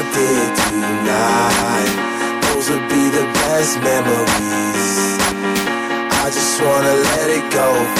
Did tonight. Those would be the best memories. I just wanna let it go